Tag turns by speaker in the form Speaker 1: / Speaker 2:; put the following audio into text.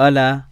Speaker 1: Hola.